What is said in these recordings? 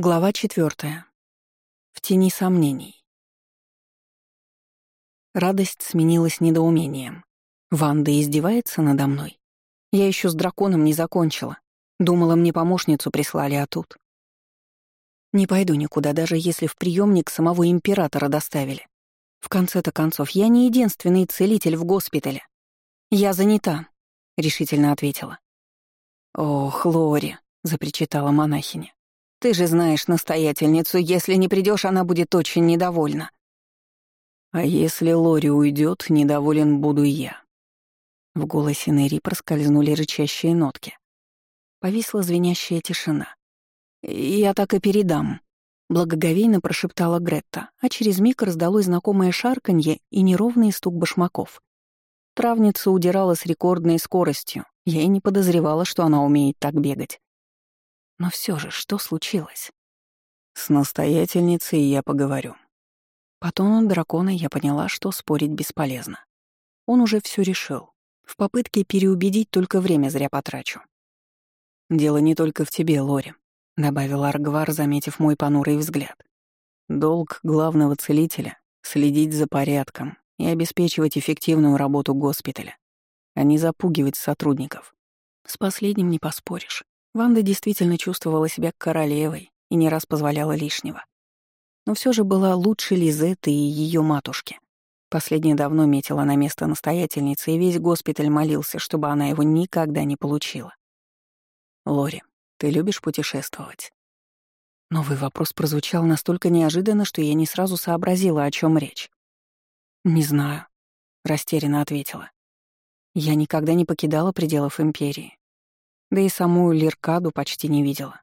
Глава четвертая. В тени сомнений. Радость сменилась недоумением. Ванда издевается надо мной. Я еще с драконом не закончила. Думала, мне помощницу прислали, а тут... Не пойду никуда, даже если в приемник самого императора доставили. В конце-то концов, я не единственный целитель в госпитале. Я занята, — решительно ответила. «Ох, Лори», — запричитала монахиня. Ты же знаешь настоятельницу, если не придешь, она будет очень недовольна. А если Лори уйдет, недоволен буду я. В голосе Нэри проскользнули рычащие нотки. Повисла звенящая тишина. «Я так и передам», — благоговейно прошептала Гретта, а через миг раздалось знакомое шарканье и неровный стук башмаков. Травница удирала с рекордной скоростью, я и не подозревала, что она умеет так бегать. Но все же, что случилось? С настоятельницей я поговорю. По тону дракона я поняла, что спорить бесполезно. Он уже все решил. В попытке переубедить только время зря потрачу. «Дело не только в тебе, Лори», — добавил Аргвар, заметив мой понурый взгляд. «Долг главного целителя — следить за порядком и обеспечивать эффективную работу госпиталя, а не запугивать сотрудников. С последним не поспоришь. Ванда действительно чувствовала себя королевой и не раз позволяла лишнего. Но все же была лучше Лизетты и ее матушки. Последняя давно метила на место настоятельницы, и весь госпиталь молился, чтобы она его никогда не получила. «Лори, ты любишь путешествовать?» Новый вопрос прозвучал настолько неожиданно, что я не сразу сообразила, о чем речь. «Не знаю», — растерянно ответила. «Я никогда не покидала пределов Империи да и саму Лиркаду почти не видела.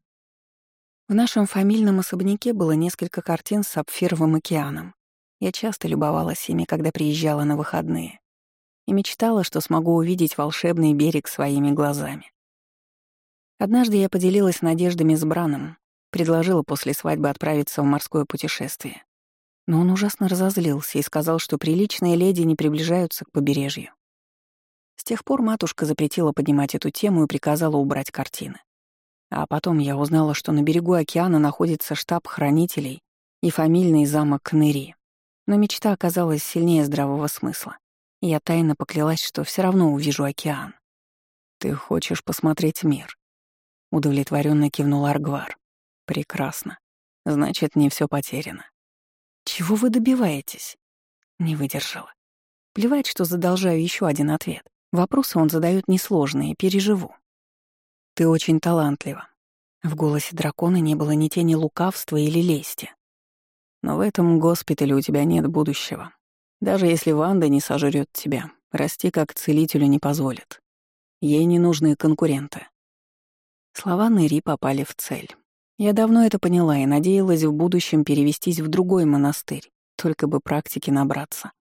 В нашем фамильном особняке было несколько картин с сапфировым океаном. Я часто любовалась ими, когда приезжала на выходные, и мечтала, что смогу увидеть волшебный берег своими глазами. Однажды я поделилась надеждами с Браном, предложила после свадьбы отправиться в морское путешествие. Но он ужасно разозлился и сказал, что приличные леди не приближаются к побережью. Тех пор матушка запретила поднимать эту тему и приказала убрать картины. А потом я узнала, что на берегу океана находится штаб хранителей и фамильный замок Кныри. Но мечта оказалась сильнее здравого смысла. И я тайно поклялась, что все равно увижу океан. «Ты хочешь посмотреть мир?» Удовлетворенно кивнул Аргвар. «Прекрасно. Значит, не все потеряно». «Чего вы добиваетесь?» Не выдержала. Плевать, что задолжаю еще один ответ. Вопросы он задает несложные, переживу. Ты очень талантлива. В голосе дракона не было ни тени лукавства или лести. Но в этом госпитале у тебя нет будущего. Даже если Ванда не сожрет тебя, расти как целителю не позволит. Ей не нужны конкуренты. Слова Нэри попали в цель. Я давно это поняла и надеялась в будущем перевестись в другой монастырь, только бы практики набраться.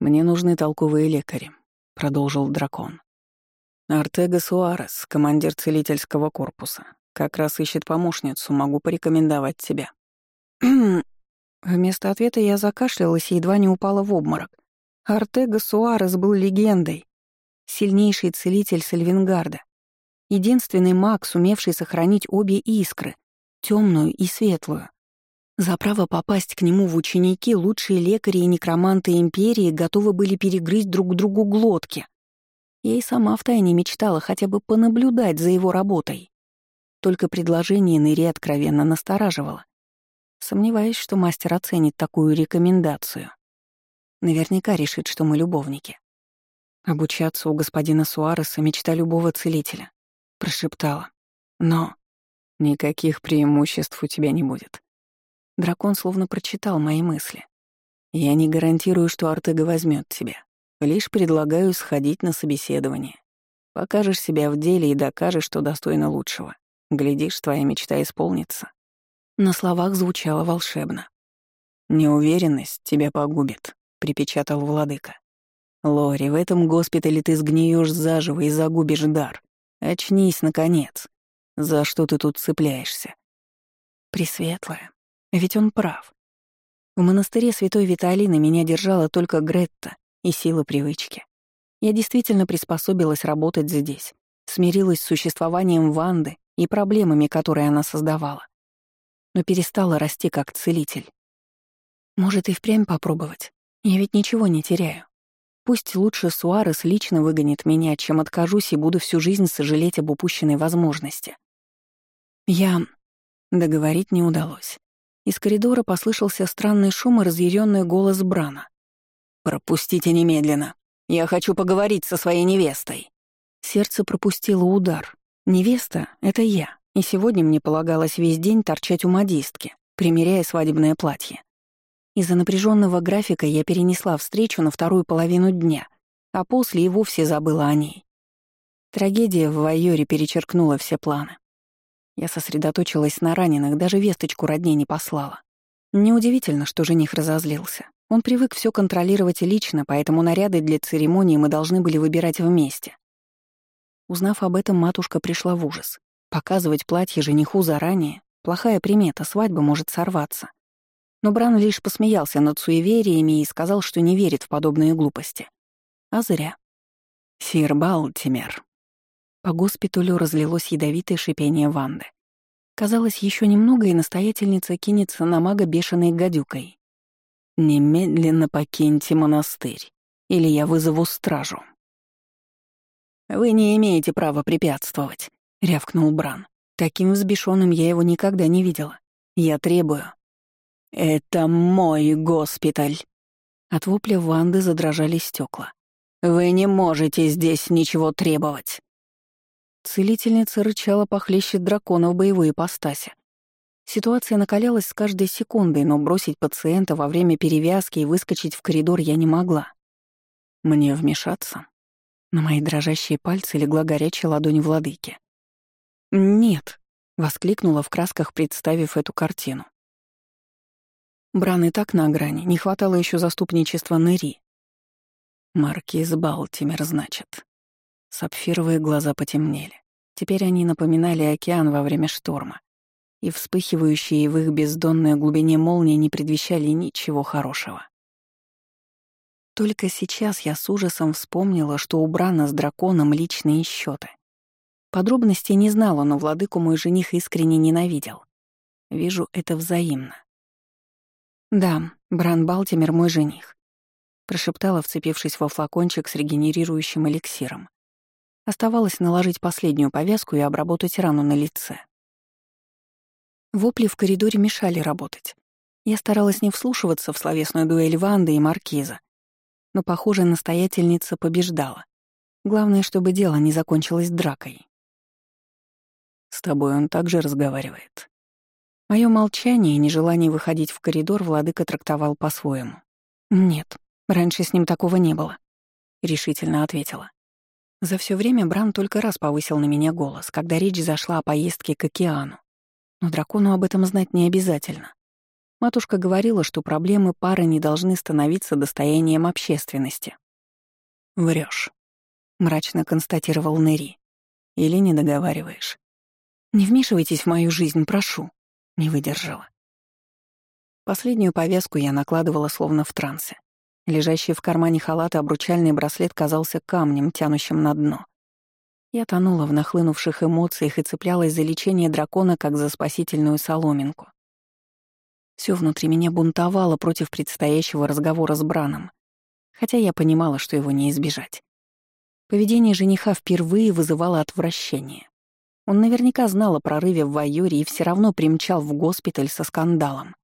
Мне нужны толковые лекари, — продолжил дракон. «Артега Суарес, командир целительского корпуса. Как раз ищет помощницу, могу порекомендовать тебя». Вместо ответа я закашлялась и едва не упала в обморок. Артега Суарес был легендой. Сильнейший целитель Сальвингарда. Единственный маг, сумевший сохранить обе искры — темную и светлую. За право попасть к нему в ученики лучшие лекари и некроманты Империи готовы были перегрызть друг другу глотки. Я и сама втайне мечтала хотя бы понаблюдать за его работой. Только предложение Нэри откровенно настораживало. Сомневаюсь, что мастер оценит такую рекомендацию. Наверняка решит, что мы любовники. Обучаться у господина Суареса — мечта любого целителя. Прошептала. Но никаких преимуществ у тебя не будет. Дракон словно прочитал мои мысли. «Я не гарантирую, что Артега возьмет тебя. Лишь предлагаю сходить на собеседование. Покажешь себя в деле и докажешь, что достойна лучшего. Глядишь, твоя мечта исполнится». На словах звучало волшебно. «Неуверенность тебя погубит», — припечатал владыка. «Лори, в этом госпитале ты сгниешь заживо и загубишь дар. Очнись, наконец. За что ты тут цепляешься?» Пресветлая, ведь он прав. В монастыре Святой Виталины меня держала только Гретта и сила привычки. Я действительно приспособилась работать здесь, смирилась с существованием Ванды и проблемами, которые она создавала. но перестала расти как целитель. Может, и впрямь попробовать? Я ведь ничего не теряю. Пусть лучше Суарес лично выгонит меня, чем откажусь и буду всю жизнь сожалеть об упущенной возможности. Я... Договорить не удалось. Из коридора послышался странный шум и разъяренный голос Брана. «Пропустите немедленно. Я хочу поговорить со своей невестой». Сердце пропустило удар. Невеста — это я, и сегодня мне полагалось весь день торчать у модистки, примеряя свадебное платье. Из-за напряженного графика я перенесла встречу на вторую половину дня, а после и вовсе забыла о ней. Трагедия в Вайоре перечеркнула все планы. Я сосредоточилась на раненых, даже весточку родней не послала. Неудивительно, что жених разозлился. Он привык все контролировать лично, поэтому наряды для церемонии мы должны были выбирать вместе. Узнав об этом, матушка пришла в ужас. Показывать платье жениху заранее — плохая примета, свадьба может сорваться. Но Бран лишь посмеялся над суевериями и сказал, что не верит в подобные глупости. А зря. «Сир Балтимер». По госпиталю разлилось ядовитое шипение Ванды. Казалось, еще немного, и настоятельница кинется на мага бешеной гадюкой. «Немедленно покиньте монастырь, или я вызову стражу». «Вы не имеете права препятствовать», — рявкнул Бран. Таким взбешенным я его никогда не видела. Я требую. «Это мой госпиталь!» От вопля Ванды задрожали стекла. «Вы не можете здесь ничего требовать!» Целительница рычала похлеще дракона в боевой ипостаси. Ситуация накалялась с каждой секундой, но бросить пациента во время перевязки и выскочить в коридор я не могла. Мне вмешаться? На мои дрожащие пальцы легла горячая ладонь владыки. «Нет», — воскликнула в красках, представив эту картину. Бран и так на грани, не хватало еще заступничества Нэри. Маркиз Балтимер, значит. Сапфировые глаза потемнели. Теперь они напоминали океан во время шторма, и вспыхивающие в их бездонной глубине молнии не предвещали ничего хорошего. Только сейчас я с ужасом вспомнила, что у Брана с драконом личные счеты. Подробностей не знала, но владыку мой жених искренне ненавидел. Вижу, это взаимно. «Да, Бран Балтимер мой жених», — прошептала, вцепившись во флакончик с регенерирующим эликсиром. Оставалось наложить последнюю повязку и обработать рану на лице. Вопли в коридоре мешали работать. Я старалась не вслушиваться в словесную дуэль Ванды и Маркиза, но, похоже, настоятельница побеждала. Главное, чтобы дело не закончилось дракой. «С тобой он также разговаривает». Моё молчание и нежелание выходить в коридор владыка трактовал по-своему. «Нет, раньше с ним такого не было», — решительно ответила. За все время Бран только раз повысил на меня голос, когда речь зашла о поездке к океану. Но дракону об этом знать не обязательно. Матушка говорила, что проблемы пары не должны становиться достоянием общественности. Врешь, мрачно констатировал Нери. «Или не договариваешь?» «Не вмешивайтесь в мою жизнь, прошу», — не выдержала. Последнюю повязку я накладывала словно в трансе. Лежащий в кармане халата обручальный браслет казался камнем, тянущим на дно. Я тонула в нахлынувших эмоциях и цеплялась за лечение дракона, как за спасительную соломинку. Все внутри меня бунтовало против предстоящего разговора с Браном, хотя я понимала, что его не избежать. Поведение жениха впервые вызывало отвращение. Он наверняка знал о прорыве в Вайоре и все равно примчал в госпиталь со скандалом.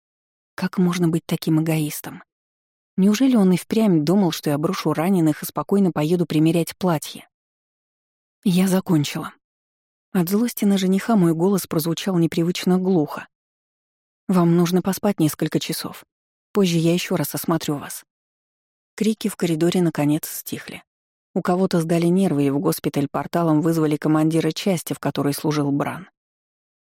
Как можно быть таким эгоистом? Неужели он и впрямь думал, что я брошу раненых и спокойно поеду примерять платье? Я закончила. От злости на жениха мой голос прозвучал непривычно глухо. Вам нужно поспать несколько часов. Позже я еще раз осмотрю вас». Крики в коридоре наконец стихли. У кого-то сдали нервы, и в госпиталь порталом вызвали командира части, в которой служил Бран.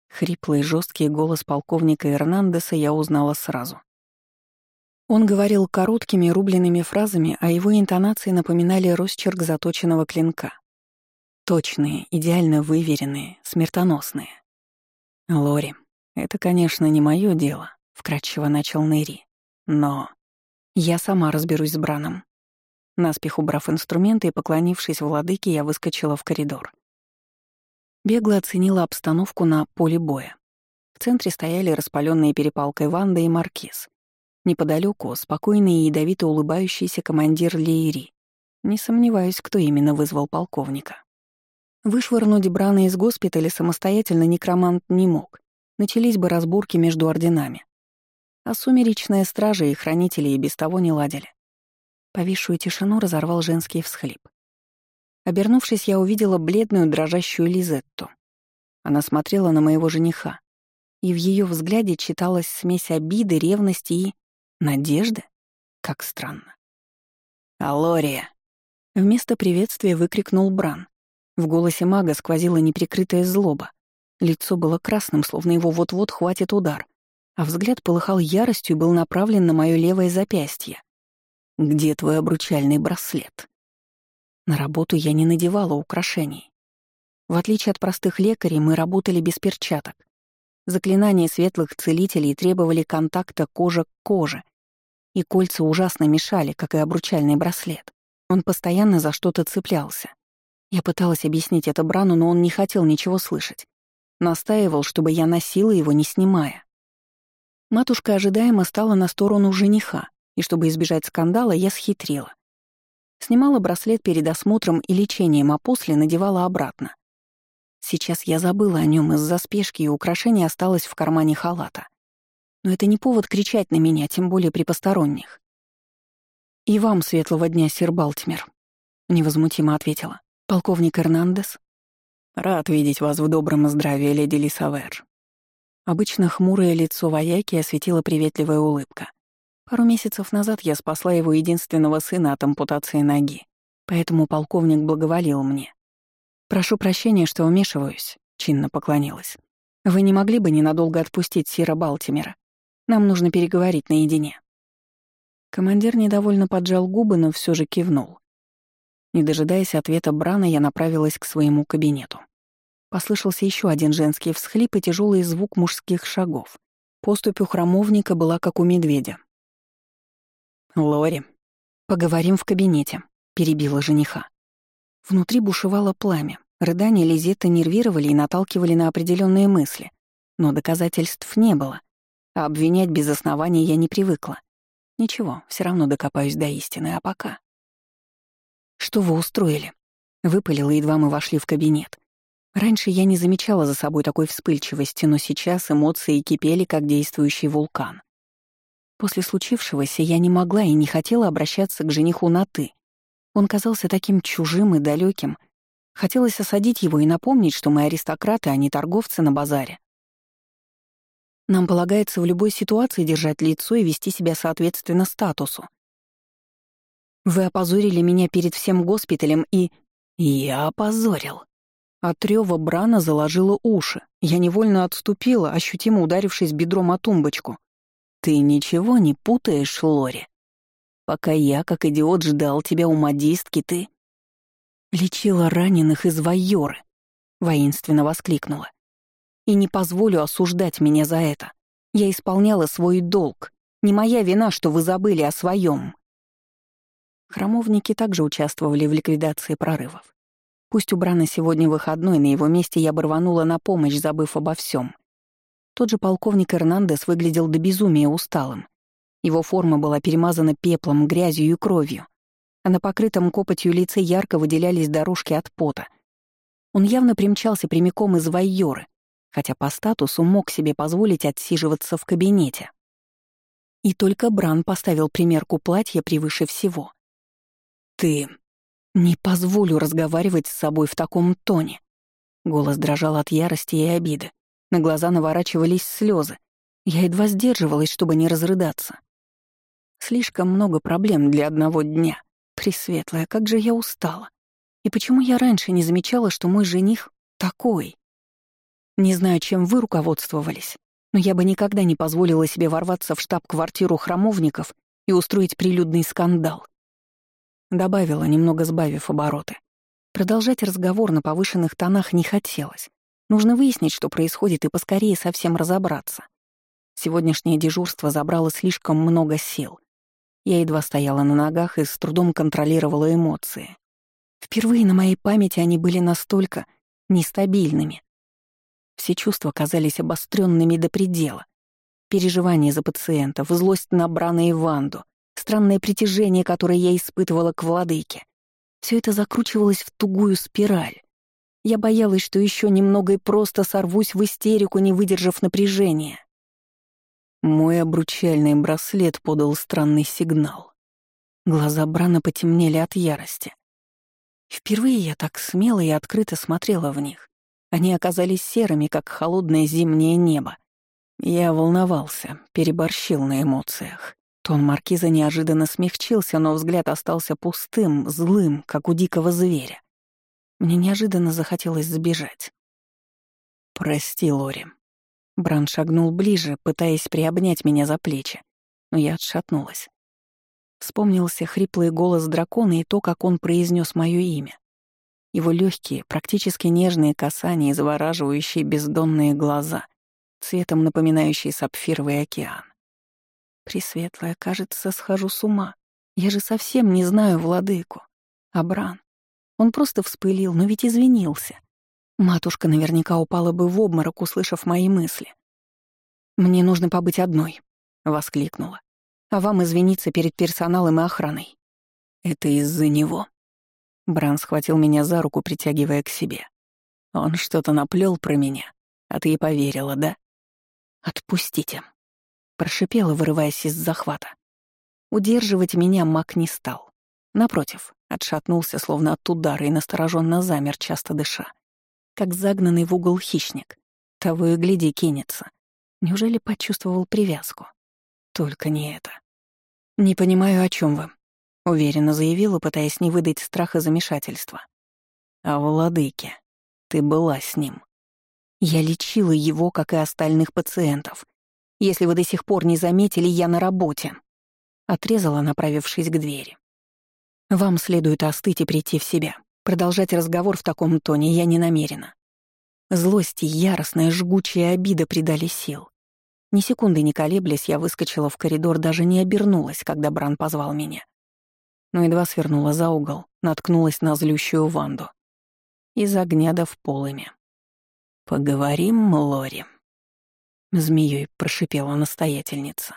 Хриплый жесткий голос полковника Эрнандеса я узнала сразу. Он говорил короткими рубленными фразами, а его интонации напоминали росчерк заточенного клинка. Точные, идеально выверенные, смертоносные. Лори, «Это, конечно, не мое дело», — вкратчиво начал Нэри. «Но я сама разберусь с Браном». Наспех убрав инструменты и поклонившись владыке, я выскочила в коридор. Бегло оценила обстановку на поле боя. В центре стояли распаленные перепалкой Ванда и Маркиз. Неподалеку спокойный и ядовито улыбающийся командир Лейри. Не сомневаюсь, кто именно вызвал полковника. Вышвырнуть Брана из госпиталя самостоятельно некромант не мог. Начались бы разборки между орденами. А сумеречная стража и хранители и без того не ладили. Повисшую тишину разорвал женский всхлип. Обернувшись, я увидела бледную дрожащую Лизетту. Она смотрела на моего жениха, и в ее взгляде читалась смесь обиды, ревности и надежды. Как странно. «Алория!» Вместо приветствия выкрикнул Бран. В голосе мага сквозила неприкрытая злоба. Лицо было красным, словно его вот-вот хватит удар а взгляд полыхал яростью и был направлен на мое левое запястье. «Где твой обручальный браслет?» На работу я не надевала украшений. В отличие от простых лекарей, мы работали без перчаток. Заклинания светлых целителей требовали контакта кожа к коже, и кольца ужасно мешали, как и обручальный браслет. Он постоянно за что-то цеплялся. Я пыталась объяснить это Брану, но он не хотел ничего слышать. Настаивал, чтобы я носила его, не снимая. Матушка ожидаемо стала на сторону жениха, и чтобы избежать скандала, я схитрила. Снимала браслет перед осмотром и лечением, а после надевала обратно. Сейчас я забыла о нем из-за спешки, и украшение осталось в кармане халата. Но это не повод кричать на меня, тем более при посторонних. «И вам светлого дня, сир Балтимер», — невозмутимо ответила. «Полковник Эрнандес?» «Рад видеть вас в добром здравии, леди Лисавер», Обычно хмурое лицо вояки осветила приветливая улыбка. Пару месяцев назад я спасла его единственного сына от ампутации ноги, поэтому полковник благоволил мне. «Прошу прощения, что вмешиваюсь», — чинно поклонилась. «Вы не могли бы ненадолго отпустить Сира Балтимера? Нам нужно переговорить наедине». Командир недовольно поджал губы, но все же кивнул. Не дожидаясь ответа Брана, я направилась к своему кабинету. Послышался еще один женский всхлип и тяжелый звук мужских шагов. Поступь у храмовника была как у медведя. «Лори, поговорим в кабинете», — перебила жениха. Внутри бушевало пламя. Рыдания Лизетта нервировали и наталкивали на определенные мысли. Но доказательств не было. А обвинять без основания я не привыкла. Ничего, все равно докопаюсь до истины, а пока... «Что вы устроили?» — выпалила, едва мы вошли в кабинет. Раньше я не замечала за собой такой вспыльчивости, но сейчас эмоции кипели, как действующий вулкан. После случившегося я не могла и не хотела обращаться к жениху на «ты». Он казался таким чужим и далеким. Хотелось осадить его и напомнить, что мы аристократы, а не торговцы на базаре. Нам полагается в любой ситуации держать лицо и вести себя соответственно статусу. Вы опозорили меня перед всем госпиталем и... Я опозорил. От рёва Брана заложила уши. Я невольно отступила, ощутимо ударившись бедром о тумбочку. «Ты ничего не путаешь, Лори? Пока я, как идиот, ждал тебя у модистки, ты...» «Лечила раненых из Вайоры», — воинственно воскликнула. «И не позволю осуждать меня за это. Я исполняла свой долг. Не моя вина, что вы забыли о своем. Храмовники также участвовали в ликвидации прорывов. Пусть у Брана сегодня выходной, на его месте я бы на помощь, забыв обо всем. Тот же полковник Эрнандес выглядел до безумия усталым. Его форма была перемазана пеплом, грязью и кровью, а на покрытом копотью лице ярко выделялись дорожки от пота. Он явно примчался прямиком из Вайоры, хотя по статусу мог себе позволить отсиживаться в кабинете. И только Бран поставил примерку платья превыше всего. «Ты не позволю разговаривать с собой в таком тоне. Голос дрожал от ярости и обиды. На глаза наворачивались слезы. Я едва сдерживалась, чтобы не разрыдаться. Слишком много проблем для одного дня. Пресветлая, как же я устала. И почему я раньше не замечала, что мой жених такой? Не знаю, чем вы руководствовались, но я бы никогда не позволила себе ворваться в штаб-квартиру храмовников и устроить прилюдный скандал. Добавила, немного сбавив обороты. Продолжать разговор на повышенных тонах не хотелось. Нужно выяснить, что происходит, и поскорее совсем разобраться. Сегодняшнее дежурство забрало слишком много сил. Я едва стояла на ногах и с трудом контролировала эмоции. Впервые на моей памяти они были настолько нестабильными. Все чувства казались обостренными до предела. Переживания за пациентов, злость на Брана и Ванду, странное притяжение, которое я испытывала к владыке. Все это закручивалось в тугую спираль. Я боялась, что еще немного и просто сорвусь в истерику, не выдержав напряжения. Мой обручальный браслет подал странный сигнал. Глаза Брана потемнели от ярости. Впервые я так смело и открыто смотрела в них. Они оказались серыми, как холодное зимнее небо. Я волновался, переборщил на эмоциях. Тон маркиза неожиданно смягчился, но взгляд остался пустым, злым, как у дикого зверя. Мне неожиданно захотелось сбежать. «Прости, Лори». Бран шагнул ближе, пытаясь приобнять меня за плечи, но я отшатнулась. Вспомнился хриплый голос дракона и то, как он произнес мое имя. Его легкие, практически нежные касания и завораживающие бездонные глаза, цветом напоминающие сапфировый океан. Пресветлая, кажется, схожу с ума. Я же совсем не знаю владыку. Абран. Он просто вспылил, но ведь извинился. Матушка наверняка упала бы в обморок, услышав мои мысли. «Мне нужно побыть одной», — воскликнула а вам извиниться перед персоналом и охраной. Это из-за него. Бран схватил меня за руку, притягивая к себе. Он что-то наплел про меня, а ты и поверила, да? Отпустите. Прошипела, вырываясь из захвата. Удерживать меня маг не стал. Напротив, отшатнулся, словно от удара, и настороженно замер, часто дыша. Как загнанный в угол хищник. Того и гляди кинется. Неужели почувствовал привязку? Только не это. «Не понимаю, о чем вы», — уверенно заявила, пытаясь не выдать страха замешательства. «О владыке. Ты была с ним. Я лечила его, как и остальных пациентов. Если вы до сих пор не заметили, я на работе», — отрезала, направившись к двери. «Вам следует остыть и прийти в себя. Продолжать разговор в таком тоне я не намерена». Злость и яростная жгучая обида придали сил. Ни секунды не колеблясь, я выскочила в коридор, даже не обернулась, когда Бран позвал меня. Но едва свернула за угол, наткнулась на злющую Ванду. Из огня да в полыми. «Поговорим, Лори», — змеей прошипела настоятельница.